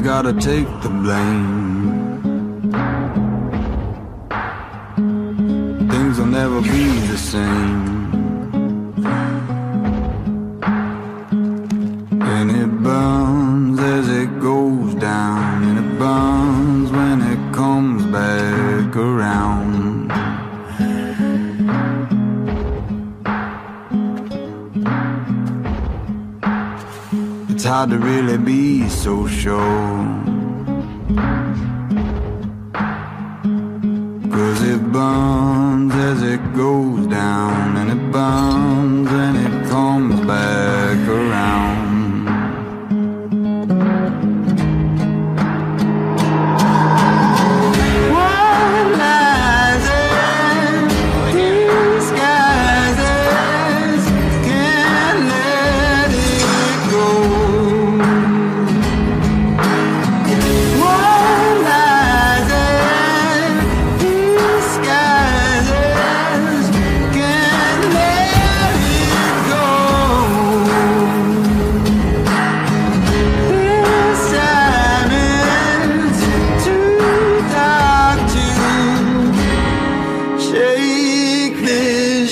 gotta take the blame. Things will never be the same. And it burns as it goes down, and it burns when it comes back around. It's hard to really be so sure. Cause it burns as it goes down, and it burns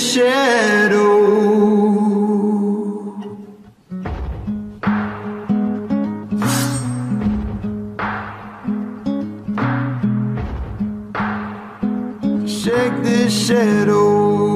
shadow. Shake this shadow.